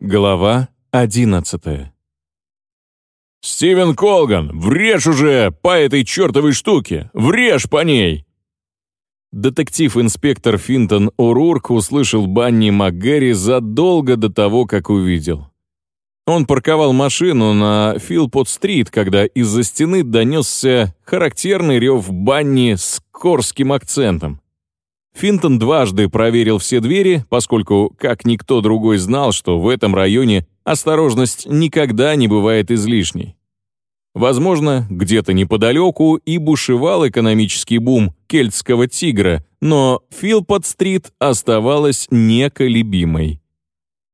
Глава одиннадцатая. «Стивен Колган, врежь уже по этой чертовой штуке! Врежь по ней!» Детектив-инспектор Финтон О'Рурк услышал Банни МакГэри задолго до того, как увидел. Он парковал машину на Филпот-стрит, когда из-за стены донесся характерный рев Банни с корским акцентом. Финтон дважды проверил все двери, поскольку, как никто другой знал, что в этом районе осторожность никогда не бывает излишней. Возможно, где-то неподалеку и бушевал экономический бум кельтского тигра, но Филпот-стрит оставалась неколебимой.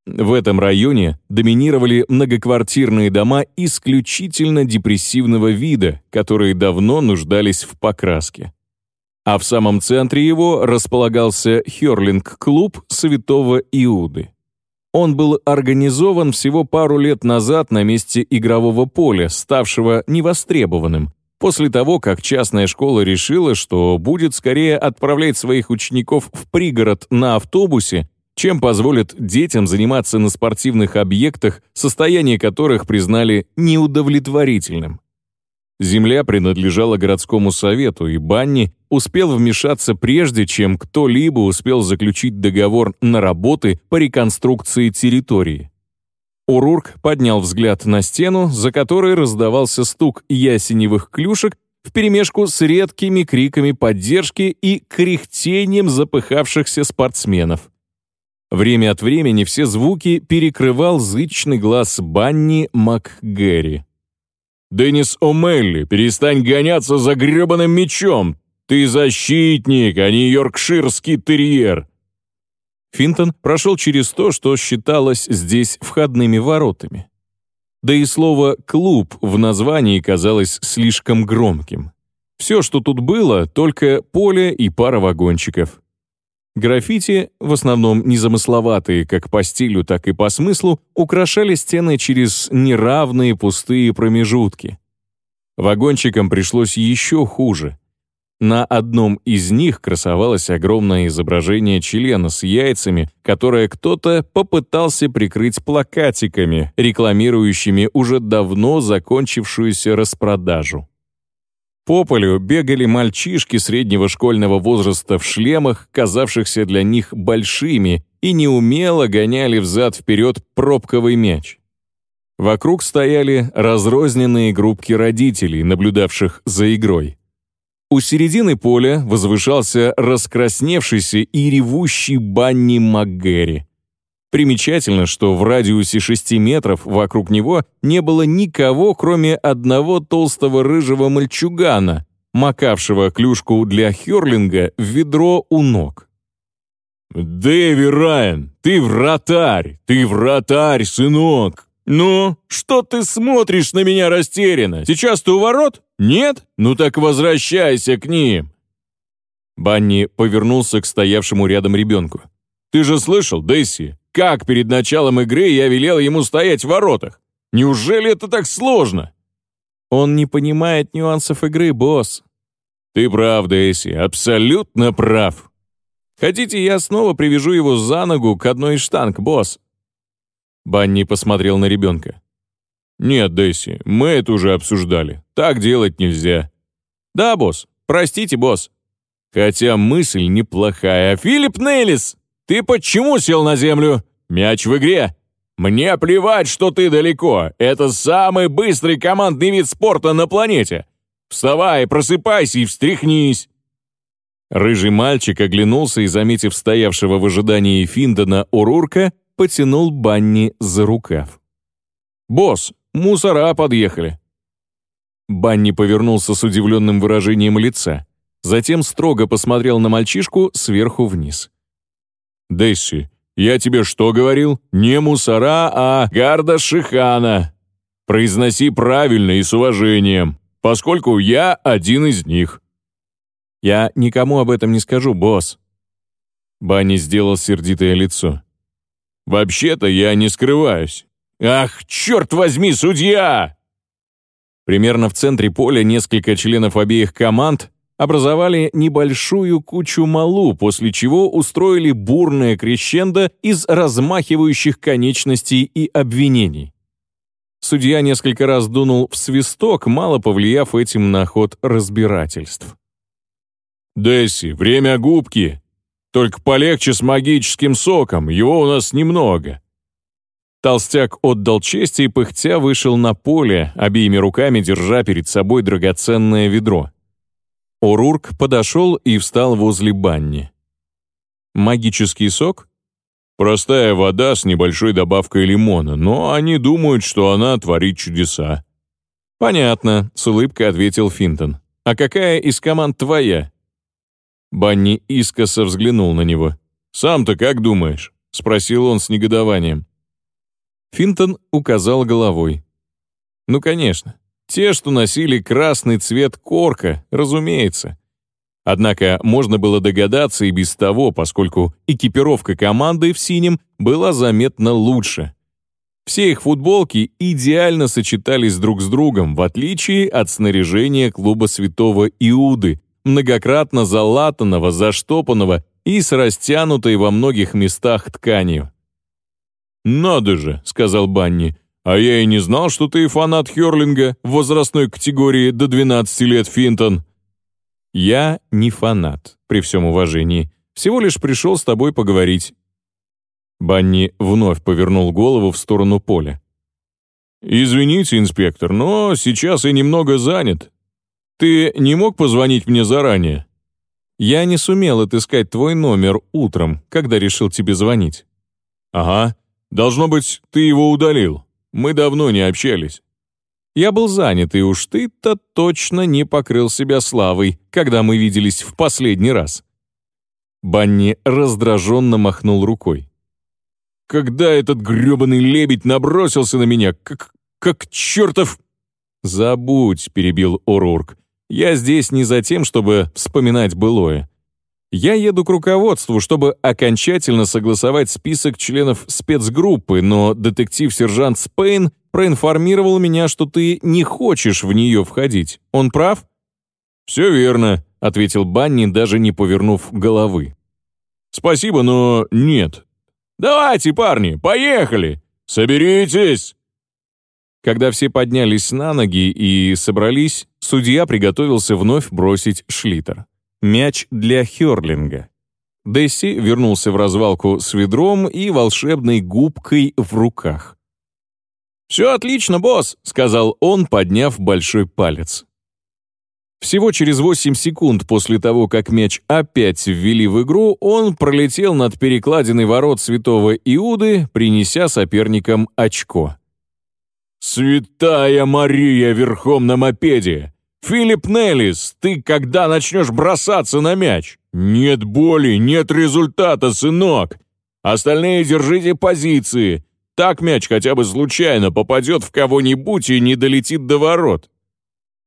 В этом районе доминировали многоквартирные дома исключительно депрессивного вида, которые давно нуждались в покраске а в самом центре его располагался Хёрлинг-клуб Святого Иуды. Он был организован всего пару лет назад на месте игрового поля, ставшего невостребованным, после того, как частная школа решила, что будет скорее отправлять своих учеников в пригород на автобусе, чем позволит детям заниматься на спортивных объектах, состояние которых признали неудовлетворительным. Земля принадлежала городскому совету, и Банни успел вмешаться прежде, чем кто-либо успел заключить договор на работы по реконструкции территории. Урурк поднял взгляд на стену, за которой раздавался стук ясеневых клюшек вперемешку с редкими криками поддержки и кряхтением запыхавшихся спортсменов. Время от времени все звуки перекрывал зычный глаз Банни МакГэри. «Деннис О'Мелли, перестань гоняться за гребаным мечом! Ты защитник, а не йоркширский терьер!» Финтон прошел через то, что считалось здесь входными воротами. Да и слово «клуб» в названии казалось слишком громким. Все, что тут было, только поле и пара вагончиков. Граффити, в основном незамысловатые как по стилю, так и по смыслу, украшали стены через неравные пустые промежутки. Вагончикам пришлось еще хуже. На одном из них красовалось огромное изображение члена с яйцами, которое кто-то попытался прикрыть плакатиками, рекламирующими уже давно закончившуюся распродажу. По полю бегали мальчишки среднего школьного возраста в шлемах, казавшихся для них большими, и неумело гоняли взад-вперед пробковый мяч. Вокруг стояли разрозненные группки родителей, наблюдавших за игрой. У середины поля возвышался раскрасневшийся и ревущий Банни МакГэри. Примечательно, что в радиусе шести метров вокруг него не было никого, кроме одного толстого рыжего мальчугана, макавшего клюшку для хёрлинга в ведро у ног. «Дэви Райан, ты вратарь! Ты вратарь, сынок! Ну, что ты смотришь на меня растерянно? Сейчас ты у ворот? Нет? Ну так возвращайся к ним!» Банни повернулся к стоявшему рядом ребенку. «Ты же слышал, Дэйси? Как перед началом игры я велел ему стоять в воротах? Неужели это так сложно?» «Он не понимает нюансов игры, босс». «Ты прав, Дэйси, абсолютно прав». «Хотите, я снова привяжу его за ногу к одной из штанг, босс?» Банни посмотрел на ребенка. «Нет, Дэйси, мы это уже обсуждали. Так делать нельзя». «Да, босс. Простите, босс». «Хотя мысль неплохая. Филипп Нейлис!» Ты почему сел на землю? Мяч в игре. Мне плевать, что ты далеко. Это самый быстрый командный вид спорта на планете. Вставай, просыпайся и встряхнись. Рыжий мальчик оглянулся и, заметив стоявшего в ожидании Финдона Урурка, потянул Банни за рукав. «Босс, мусора подъехали». Банни повернулся с удивленным выражением лица, затем строго посмотрел на мальчишку сверху вниз. Дэсси, я тебе что говорил? Не мусора, а гарда Шихана. Произноси правильно и с уважением, поскольку я один из них». «Я никому об этом не скажу, босс». Банни сделал сердитое лицо. «Вообще-то я не скрываюсь. Ах, черт возьми, судья!» Примерно в центре поля несколько членов обеих команд образовали небольшую кучу малу, после чего устроили бурное крещендо из размахивающих конечностей и обвинений. Судья несколько раз дунул в свисток, мало повлияв этим на ход разбирательств. «Десси, время губки. Только полегче с магическим соком, его у нас немного». Толстяк отдал честь и пыхтя вышел на поле, обеими руками держа перед собой драгоценное ведро. Орурк подошел и встал возле банни. «Магический сок?» Простая вода с небольшой добавкой лимона, но они думают, что она творит чудеса». «Понятно», — с улыбкой ответил Финтон. «А какая из команд твоя?» Банни искоса взглянул на него. «Сам-то как думаешь?» — спросил он с негодованием. Финтон указал головой. «Ну, конечно. Те, что носили красный цвет корка, разумеется. Однако можно было догадаться и без того, поскольку экипировка команды в синем была заметно лучше. Все их футболки идеально сочетались друг с другом, в отличие от снаряжения клуба Святого Иуды, многократно залатанного, заштопанного и с растянутой во многих местах тканью. «Надо же», — сказал Банни, — «а я и не знал, что ты фанат Хёрлинга в возрастной категории до 12 лет, Финтон». «Я не фанат, при всем уважении. Всего лишь пришел с тобой поговорить». Банни вновь повернул голову в сторону поля. «Извините, инспектор, но сейчас я немного занят. Ты не мог позвонить мне заранее?» «Я не сумел отыскать твой номер утром, когда решил тебе звонить». «Ага. Должно быть, ты его удалил. Мы давно не общались». Я был занят, и уж ты-то точно не покрыл себя славой, когда мы виделись в последний раз». Банни раздраженно махнул рукой. «Когда этот грёбаный лебедь набросился на меня, как... как чертов...» «Забудь», — перебил Орурк. «Я здесь не за тем, чтобы вспоминать былое. Я еду к руководству, чтобы окончательно согласовать список членов спецгруппы, но детектив-сержант Спейн проинформировал меня, что ты не хочешь в нее входить. Он прав?» «Все верно», — ответил Банни, даже не повернув головы. «Спасибо, но нет. Давайте, парни, поехали! Соберитесь!» Когда все поднялись на ноги и собрались, судья приготовился вновь бросить шлитер. Мяч для Хёрлинга. Десси вернулся в развалку с ведром и волшебной губкой в руках. «Все отлично, босс», — сказал он, подняв большой палец. Всего через 8 секунд после того, как мяч опять ввели в игру, он пролетел над перекладиной ворот святого Иуды, принеся соперникам очко. «Святая Мария верхом на мопеде! «Филипп Неллис, ты когда начнешь бросаться на мяч? Нет боли, нет результата, сынок! Остальные держите позиции. Так мяч хотя бы случайно попадет в кого-нибудь и не долетит до ворот».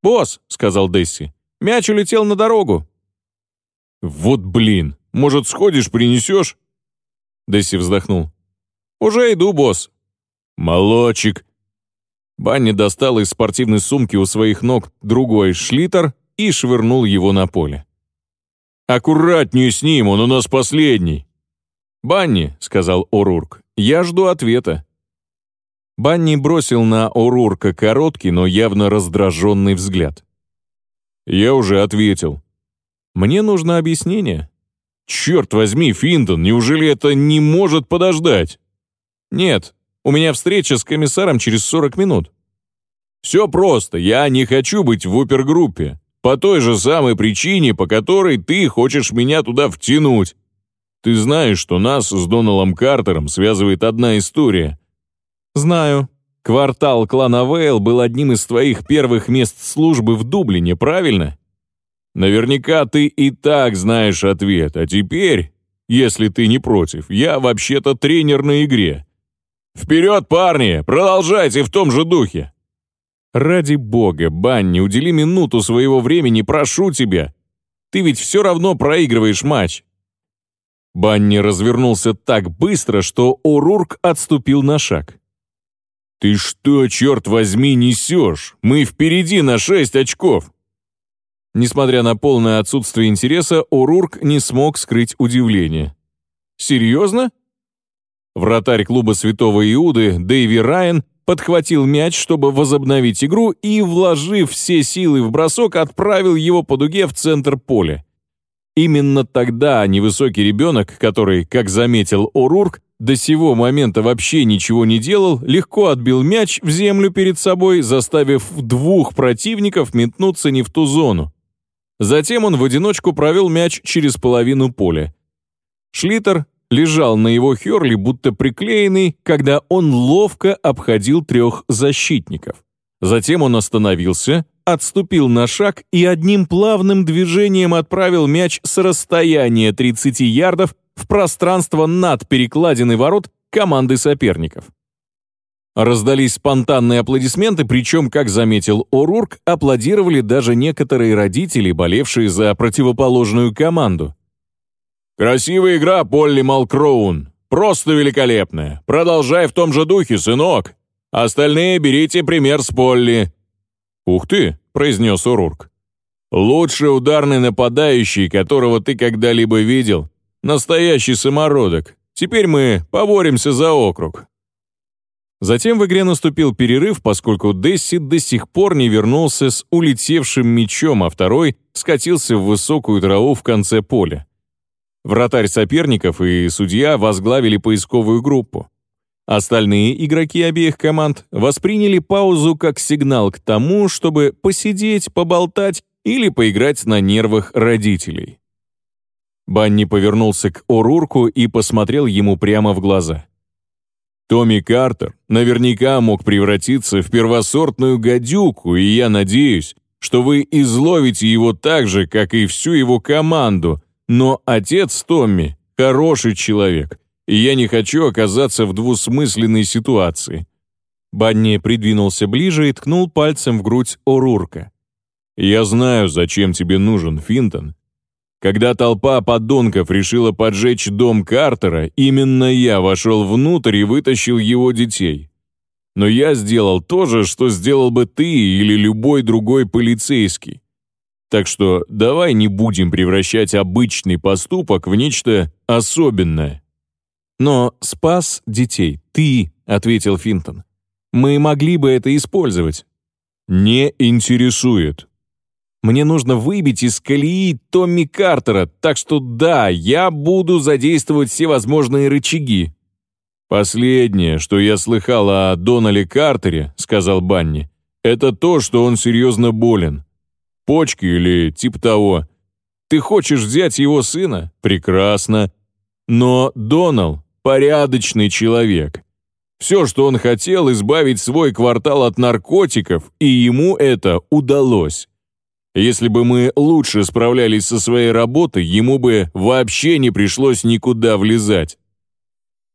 «Босс», — сказал Десси, — «мяч улетел на дорогу». «Вот блин, может, сходишь, принесешь?» Десси вздохнул. «Уже иду, босс». «Молодчик, Банни достал из спортивной сумки у своих ног другой шлитер и швырнул его на поле. «Аккуратнее с ним, он у нас последний!» «Банни», — сказал Орурк, — «я жду ответа». Банни бросил на Орурка короткий, но явно раздраженный взгляд. «Я уже ответил». «Мне нужно объяснение». «Черт возьми, Финтон, неужели это не может подождать?» «Нет, у меня встреча с комиссаром через 40 минут». «Все просто. Я не хочу быть в опергруппе. По той же самой причине, по которой ты хочешь меня туда втянуть. Ты знаешь, что нас с Доналом Картером связывает одна история». «Знаю. Квартал клана Вейл был одним из твоих первых мест службы в Дублине, правильно?» «Наверняка ты и так знаешь ответ, а теперь, если ты не против, я вообще-то тренер на игре. «Вперед, парни! Продолжайте в том же духе!» «Ради бога, Банни, удели минуту своего времени, прошу тебя! Ты ведь все равно проигрываешь матч!» Банни развернулся так быстро, что Орурк отступил на шаг. «Ты что, черт возьми, несешь? Мы впереди на шесть очков!» Несмотря на полное отсутствие интереса, Урурк не смог скрыть удивление. «Серьезно?» Вратарь клуба Святого Иуды Дэйви Райан подхватил мяч, чтобы возобновить игру и, вложив все силы в бросок, отправил его по дуге в центр поля. Именно тогда невысокий ребенок, который, как заметил Орурк, до сего момента вообще ничего не делал, легко отбил мяч в землю перед собой, заставив двух противников метнуться не в ту зону. Затем он в одиночку провел мяч через половину поля. Шлитер лежал на его херли, будто приклеенный, когда он ловко обходил трех защитников. Затем он остановился, отступил на шаг и одним плавным движением отправил мяч с расстояния 30 ярдов в пространство над перекладиной ворот команды соперников. Раздались спонтанные аплодисменты, причем, как заметил О'Рурк, аплодировали даже некоторые родители, болевшие за противоположную команду. «Красивая игра, Полли Малкроун! Просто великолепная! Продолжай в том же духе, сынок! Остальные берите пример с Полли!» «Ух ты!» — произнес Урурк. «Лучший ударный нападающий, которого ты когда-либо видел. Настоящий самородок. Теперь мы поборемся за округ. Затем в игре наступил перерыв, поскольку Десси до сих пор не вернулся с улетевшим мячом, а второй скатился в высокую траву в конце поля. Вратарь соперников и судья возглавили поисковую группу. Остальные игроки обеих команд восприняли паузу как сигнал к тому, чтобы посидеть, поболтать или поиграть на нервах родителей. Банни повернулся к Орурку и посмотрел ему прямо в глаза. Томми Картер наверняка мог превратиться в первосортную гадюку, и я надеюсь, что вы изловите его так же, как и всю его команду, но отец Томми – хороший человек, и я не хочу оказаться в двусмысленной ситуации». Банни придвинулся ближе и ткнул пальцем в грудь Орурка. «Я знаю, зачем тебе нужен, Финтон, когда толпа подонков решила поджечь дом Картера, именно я вошел внутрь и вытащил его детей. Но я сделал то же, что сделал бы ты или любой другой полицейский. Так что давай не будем превращать обычный поступок в нечто особенное. Но спас детей ты, ответил Финтон. Мы могли бы это использовать. Не интересует, мне нужно выбить из колеи Томми Картера, так что да, я буду задействовать все возможные рычаги». «Последнее, что я слыхал о Донале Картере», — сказал Банни, «это то, что он серьезно болен. Почки или типа того. Ты хочешь взять его сына? Прекрасно. Но Донал — порядочный человек. Все, что он хотел, избавить свой квартал от наркотиков, и ему это удалось. Если бы мы лучше справлялись со своей работой, ему бы вообще не пришлось никуда влезать.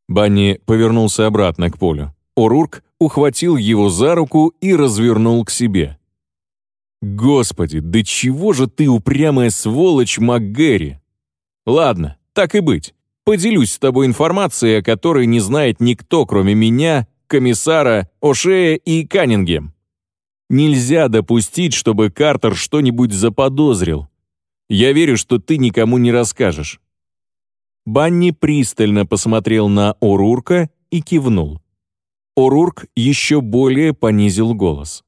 Банни повернулся обратно к полю. Орурк ухватил его за руку и развернул к себе. «Господи, да чего же ты упрямая сволочь, МакГэри!» «Ладно, так и быть. Поделюсь с тобой информацией, о которой не знает никто, кроме меня, комиссара, Ошея и Каннингем. Нельзя допустить, чтобы Картер что-нибудь заподозрил. Я верю, что ты никому не расскажешь». Банни пристально посмотрел на Орурка и кивнул. Орурк еще более понизил голос.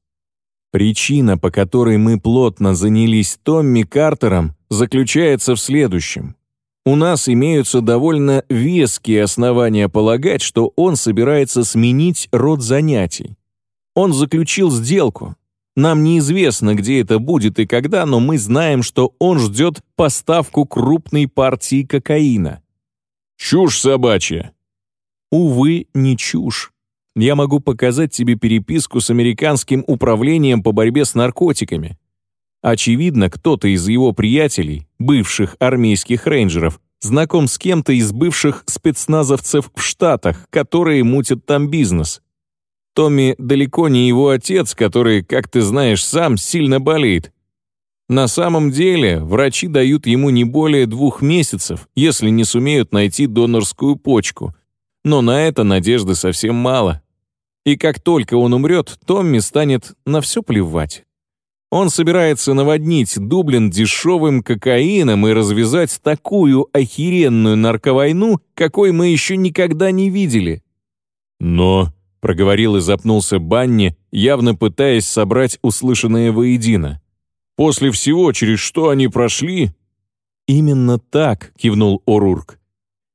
Причина, по которой мы плотно занялись Томми Картером, заключается в следующем. У нас имеются довольно веские основания полагать, что он собирается сменить род занятий. Он заключил сделку. Нам неизвестно, где это будет и когда, но мы знаем, что он ждет поставку крупной партии кокаина. Чушь собачья. Увы, не чушь. Я могу показать тебе переписку с американским управлением по борьбе с наркотиками. Очевидно, кто-то из его приятелей, бывших армейских рейнджеров, знаком с кем-то из бывших спецназовцев в Штатах, которые мутят там бизнес. Томми далеко не его отец, который, как ты знаешь сам, сильно болеет. На самом деле, врачи дают ему не более двух месяцев, если не сумеют найти донорскую почку. Но на это надежды совсем мало. И как только он умрет, Томми станет на все плевать. Он собирается наводнить Дублин дешевым кокаином и развязать такую охеренную нарковойну, какой мы еще никогда не видели. Но, — проговорил и запнулся Банни, явно пытаясь собрать услышанное воедино, «после всего, через что они прошли...» «Именно так», — кивнул Орурк.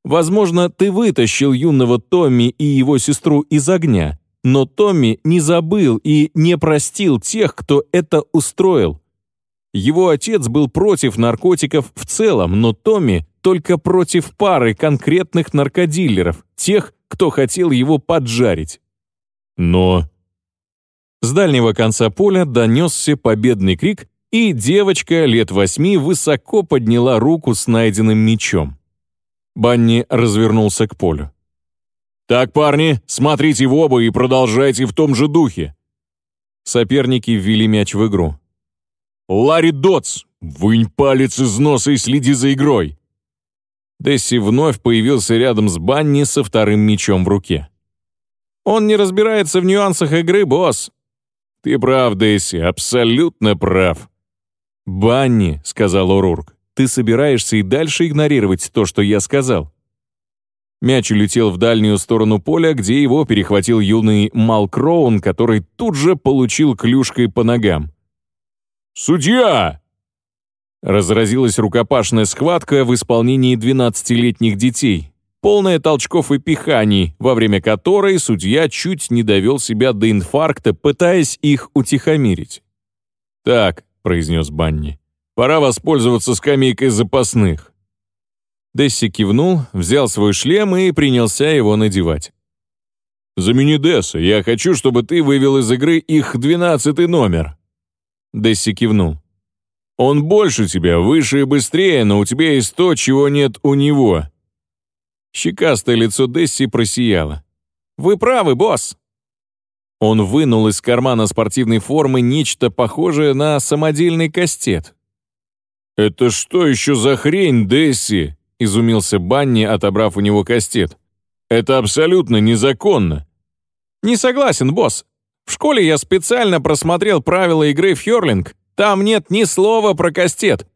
«Возможно, ты вытащил юного Томми и его сестру из огня, но Томми не забыл и не простил тех, кто это устроил. Его отец был против наркотиков в целом, но Томми только против пары конкретных наркодилеров, тех, кто хотел его поджарить. Но... С дальнего конца поля донесся победный крик, и девочка лет восьми высоко подняла руку с найденным мечом. Банни развернулся к полю. «Так, парни, смотрите в оба и продолжайте в том же духе». Соперники ввели мяч в игру. «Ларри Дотс, вынь палец из носа и следи за игрой!» Десси вновь появился рядом с Банни со вторым мячом в руке. «Он не разбирается в нюансах игры, босс!» «Ты прав, Десси, абсолютно прав!» «Банни», — сказал Урурк, — «ты собираешься и дальше игнорировать то, что я сказал?» Мяч улетел в дальнюю сторону поля, где его перехватил юный Малкроун, который тут же получил клюшкой по ногам. «Судья!» Разразилась рукопашная схватка в исполнении 12-летних детей, полная толчков и пиханий, во время которой судья чуть не довел себя до инфаркта, пытаясь их утихомирить. «Так», — произнес Банни, — «пора воспользоваться скамейкой запасных». Десси кивнул, взял свой шлем и принялся его надевать. «Замени Десса, я хочу, чтобы ты вывел из игры их двенадцатый номер». Десси кивнул. «Он больше тебя, выше и быстрее, но у тебя есть то, чего нет у него». Щекастое лицо Десси просияло. «Вы правы, босс!» Он вынул из кармана спортивной формы нечто похожее на самодельный кастет. «Это что еще за хрень, Десси?» Изумился Банни, отобрав у него кастет. «Это абсолютно незаконно». «Не согласен, босс. В школе я специально просмотрел правила игры в Хёрлинг. Там нет ни слова про кастет».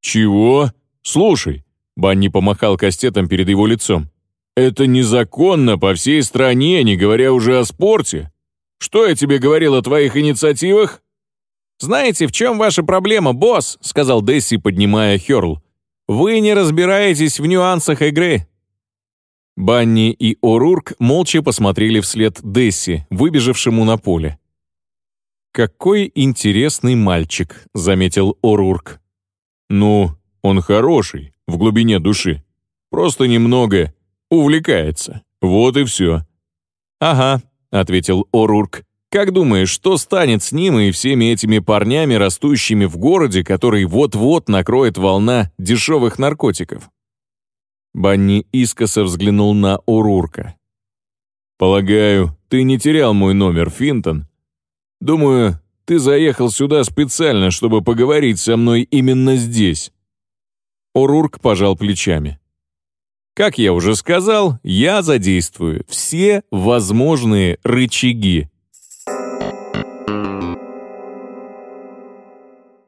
«Чего? Слушай», — Банни помахал кастетом перед его лицом. «Это незаконно по всей стране, не говоря уже о спорте. Что я тебе говорил о твоих инициативах?» «Знаете, в чем ваша проблема, босс?» — сказал Десси, поднимая Хёрл. Вы не разбираетесь в нюансах игры». Банни и Орурк молча посмотрели вслед Десси, выбежавшему на поле. «Какой интересный мальчик», — заметил Орурк. «Ну, он хороший, в глубине души. Просто немного увлекается. Вот и все». «Ага», — ответил Орурк. Как думаешь, что станет с ним и всеми этими парнями, растущими в городе, который вот-вот накроет волна дешевых наркотиков? Банни искоса взглянул на Урурка. «Полагаю, ты не терял мой номер, Финтон? Думаю, ты заехал сюда специально, чтобы поговорить со мной именно здесь». Урурк пожал плечами. «Как я уже сказал, я задействую все возможные рычаги,